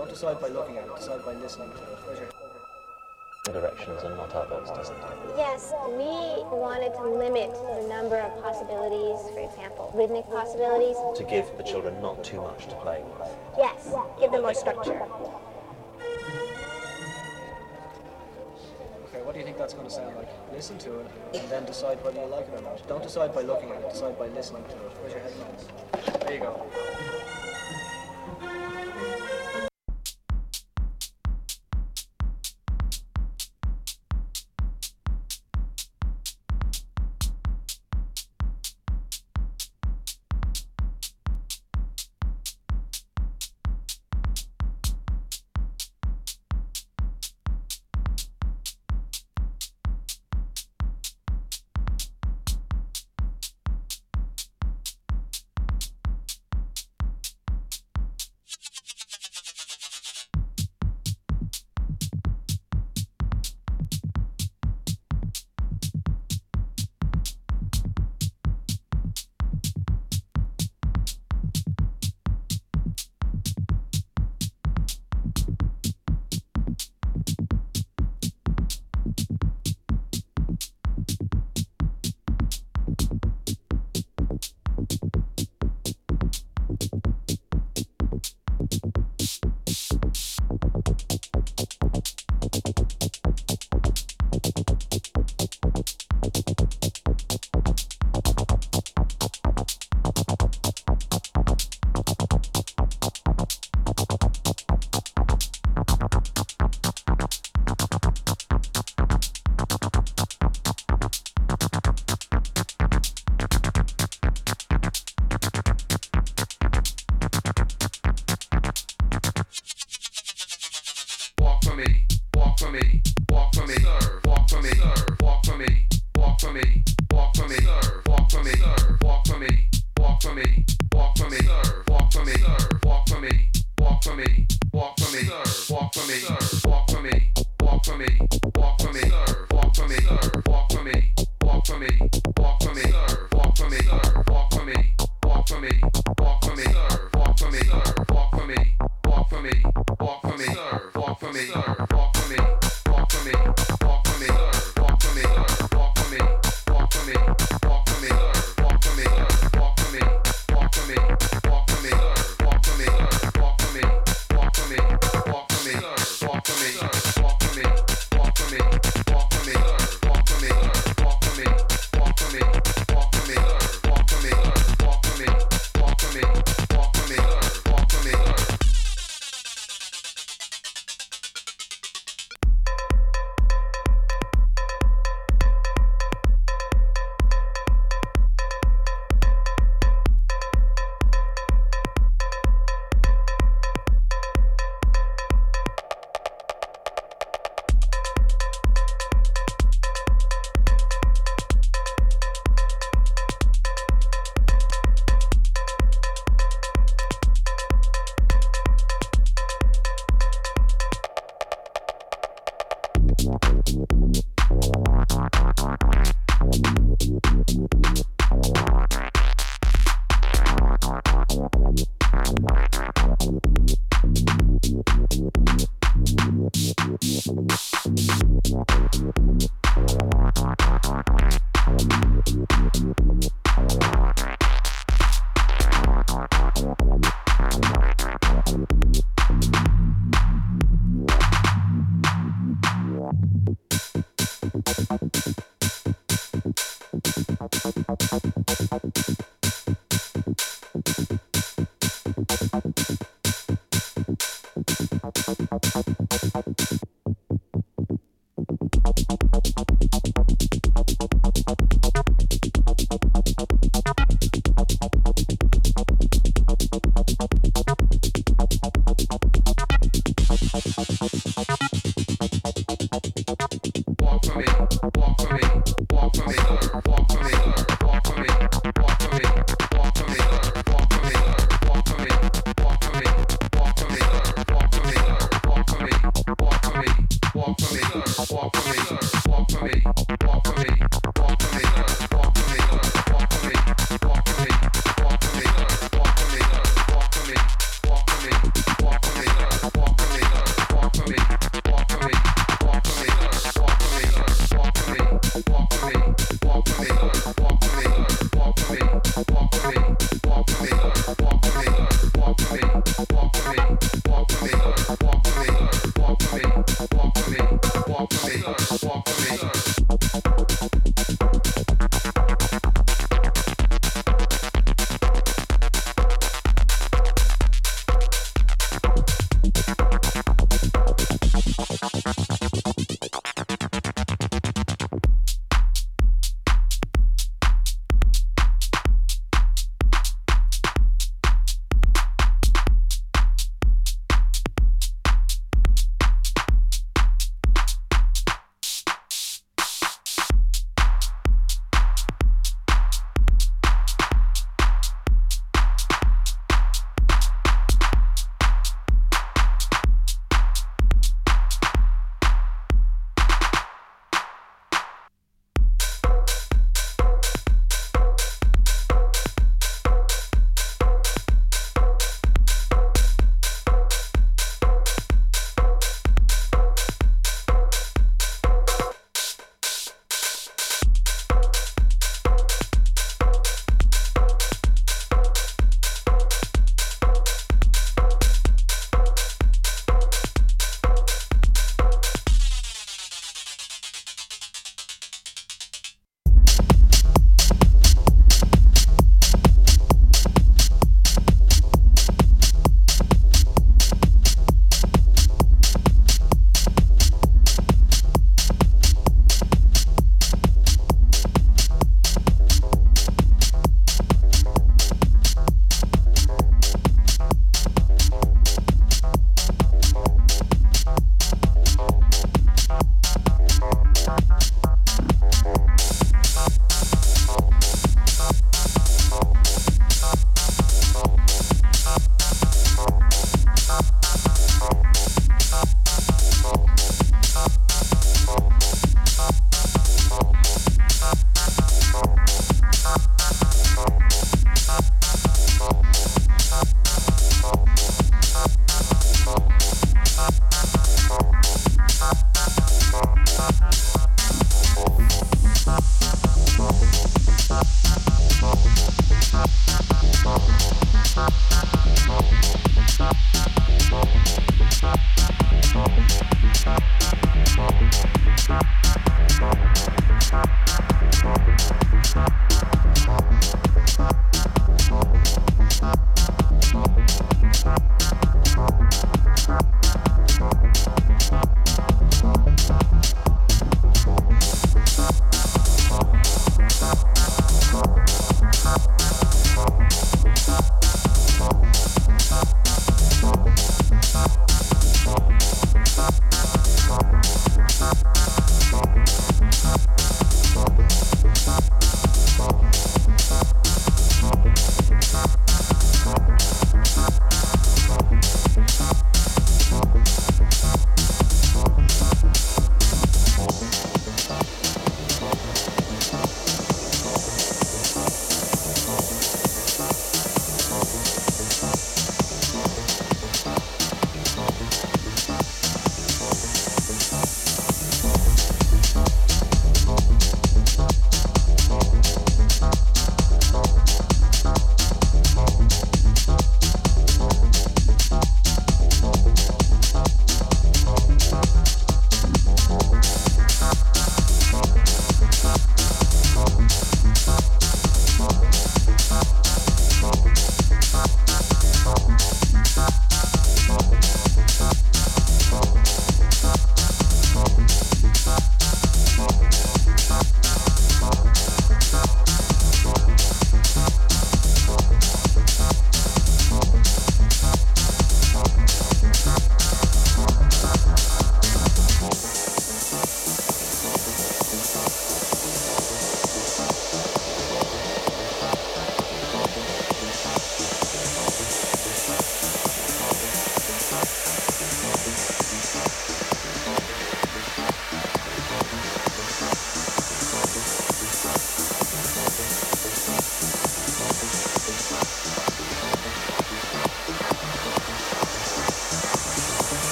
Don't decide by looking at it, decide by listening to it. Directions and not others, doesn't it? Yes, we wanted to limit the number of possibilities, for example, rhythmic possibilities. To give the children not too much to play with. Yes, give them more structure. Okay, what do you think that's going to sound like? Listen to it and then decide whether you like it or not. Don't decide by looking at it, decide by listening to it. Where's your headphones? There you go.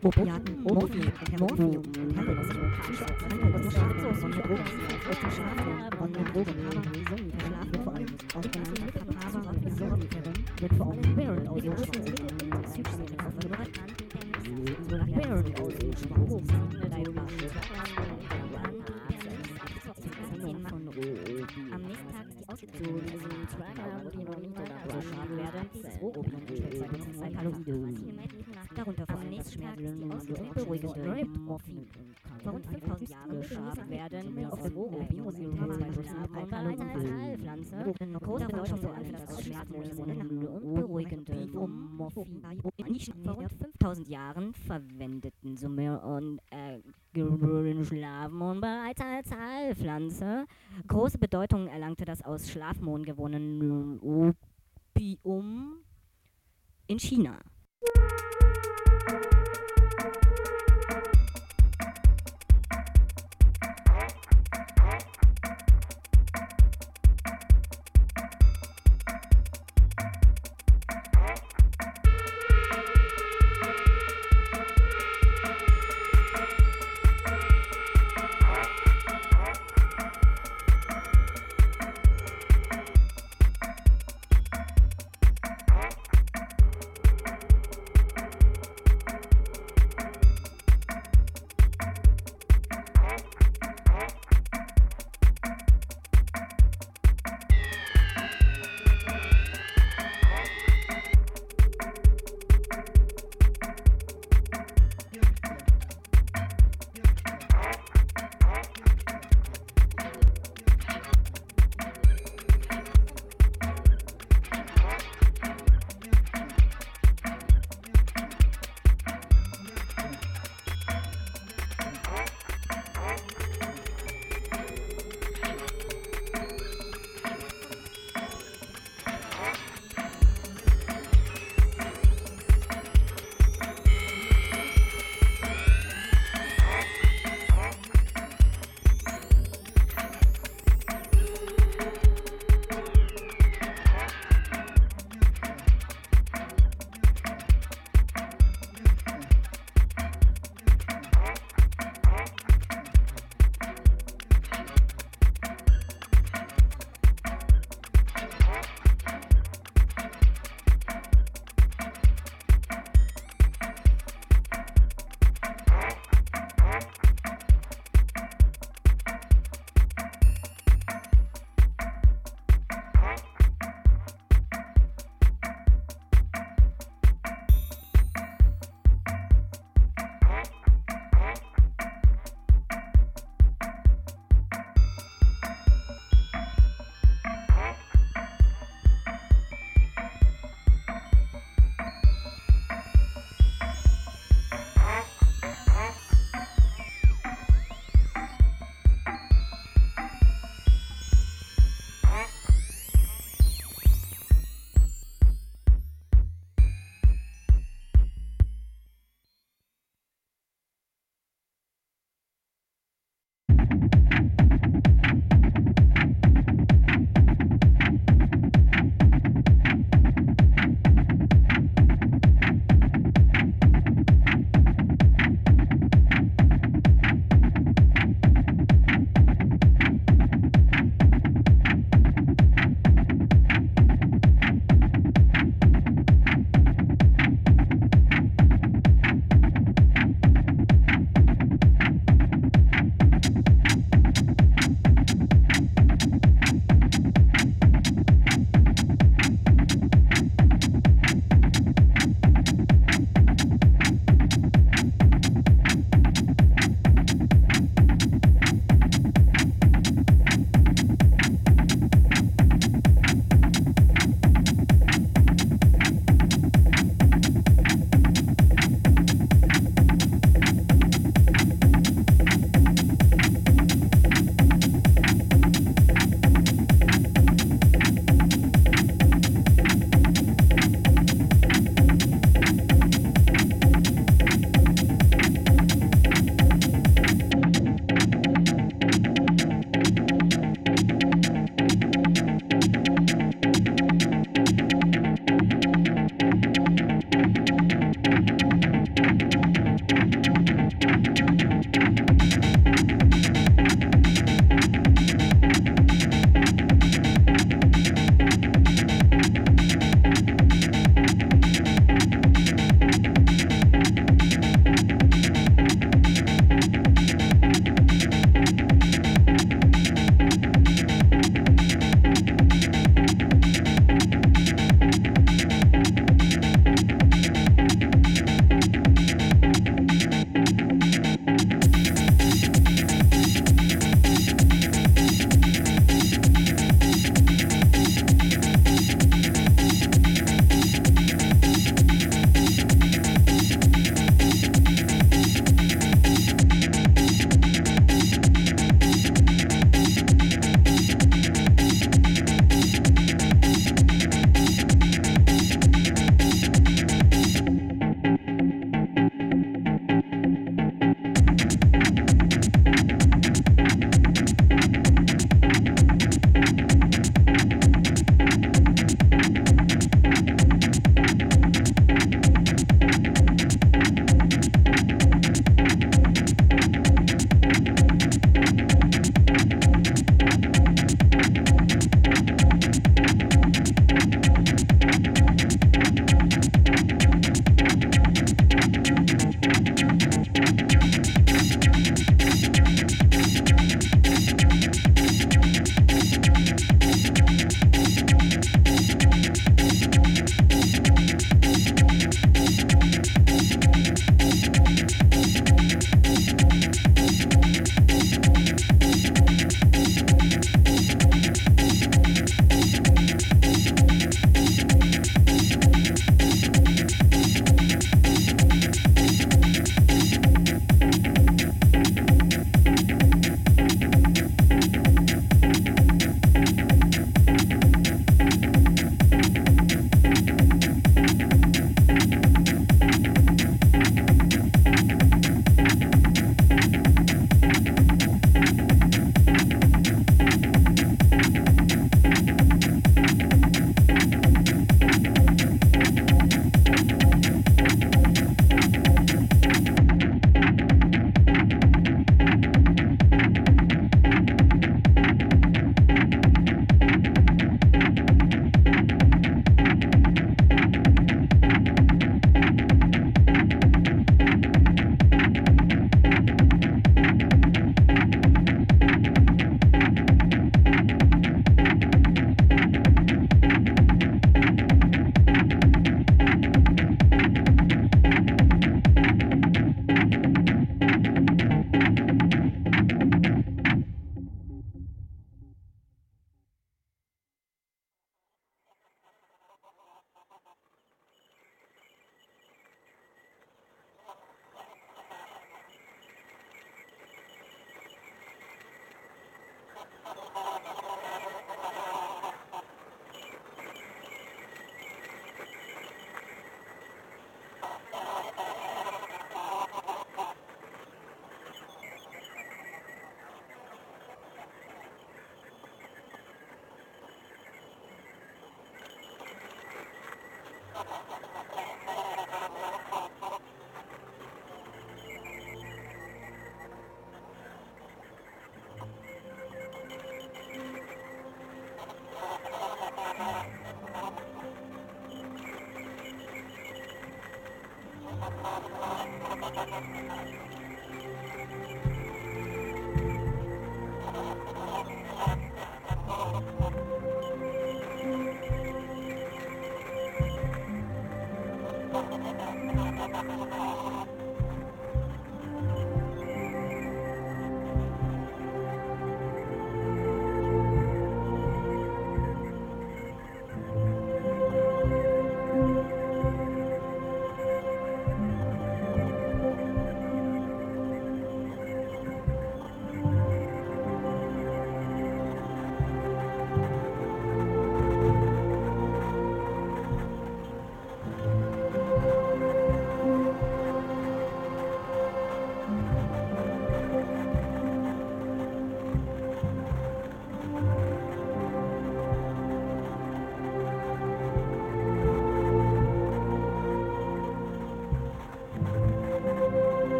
Opiaten, Opiaten, Morphium und Morphium und Heroin, und Schlafzonen, Drogen, aus dem Schlaf von den Drogen, der Schlaf wird vor allem aus genannten Papa vor allem Schmerzen und beruhigende Morphin. Vor rund 5000 Jahren geschabt werden auf dem Rohopium enthält 2,2 Kalorien. Pflanze. Große Bedeutung vor allem das Schmerzmedizin und beruhigende Morphin. Vor rund 5000 Jahren verwendeten Sumer und äh, Schlafmohn bereits als Heilpflanze. Große Bedeutung erlangte das aus Schlafmohn gewonnene Opium in China.